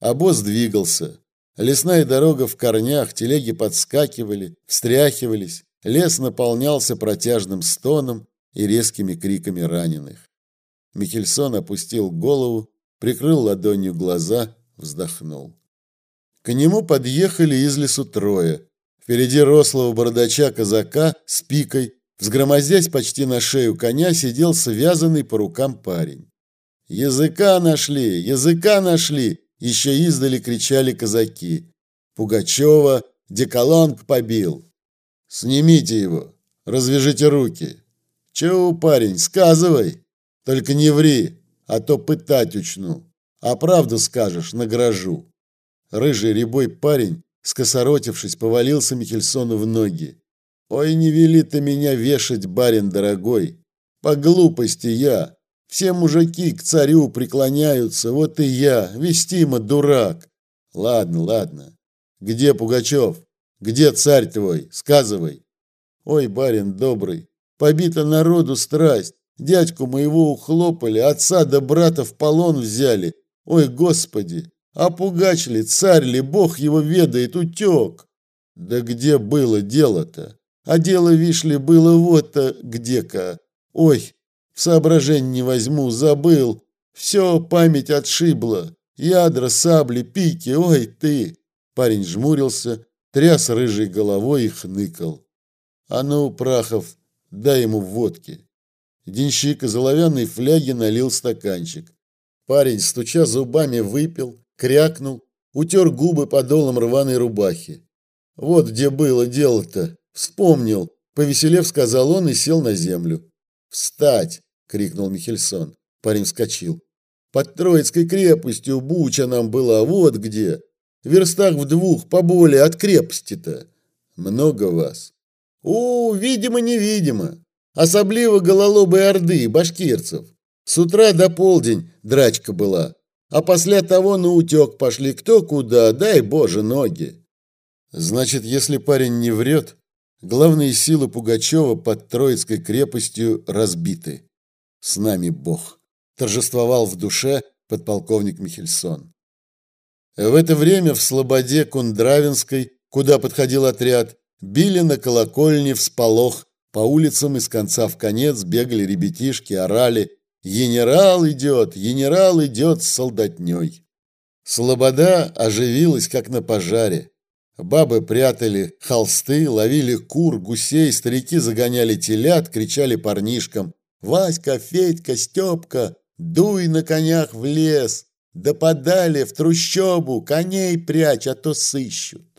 Обоз двигался. Лесная дорога в корнях, телеги подскакивали, встряхивались. Лес наполнялся протяжным стоном и резкими криками раненых. Михельсон опустил голову, прикрыл ладонью глаза, вздохнул. К нему подъехали из лесу трое. Впереди рослого бородача-казака с пикой, взгромоздясь почти на шею коня, сидел связанный по рукам парень. «Языка нашли! Языка нашли!» Еще издали кричали казаки. Пугачева деколонг побил. «Снимите его! Развяжите руки!» «Чего, парень, сказывай! Только не ври, а то пытать учну. А правду скажешь, награжу!» Рыжий рябой парень, скосоротившись, повалился Михельсону в ноги. «Ой, не вели ты меня вешать, барин дорогой! По глупости я! Все мужики к царю преклоняются, вот и я, вестима дурак! Ладно, ладно. Где Пугачев? Где царь твой? Сказывай!» «Ой, барин добрый, побита народу страсть, дядьку моего ухлопали, отца да брата в полон взяли. Ой, господи, а пугач ли, царь ли, бог его ведает, утек. Да где было дело-то? А дело, вишь ли, было вот-то где-ка. Ой, в соображение не возьму, забыл. Все, память отшибла. Ядра, сабли, пики, ой ты. Парень жмурился, тряс рыжей головой и хныкал. А ну, Прахов, дай ему водки. Денщик из оловянной фляги налил стаканчик. Парень, стуча зубами, выпил, крякнул, утер губы подолом рваной рубахи. Вот где было дело-то. Вспомнил. Повеселев, сказал он и сел на землю. «Встать!» — крикнул Михельсон. Парень вскочил. «Под Троицкой крепостью Буча нам была, вот где. В верстах в двух, поболее от крепости-то. Много вас?» «У, видимо-невидимо. Особливо гололобой орды, башкирцев. С утра до полдень драчка была а после того на утек пошли кто куда, дай боже ноги. Значит, если парень не врет, главные силы Пугачева под Троицкой крепостью разбиты. С нами Бог. Торжествовал в душе подполковник Михельсон. В это время в Слободе Кундравинской, куда подходил отряд, били на колокольне в сполох, по улицам из конца в конец бегали ребятишки, орали Генерал идет, генерал идет с солдатней. Слобода оживилась, как на пожаре. Бабы прятали холсты, ловили кур, гусей, старики загоняли телят, кричали парнишкам «Васька, Федька, Степка, дуй на конях в лес, да подали в трущобу, коней прячь, а то сыщут».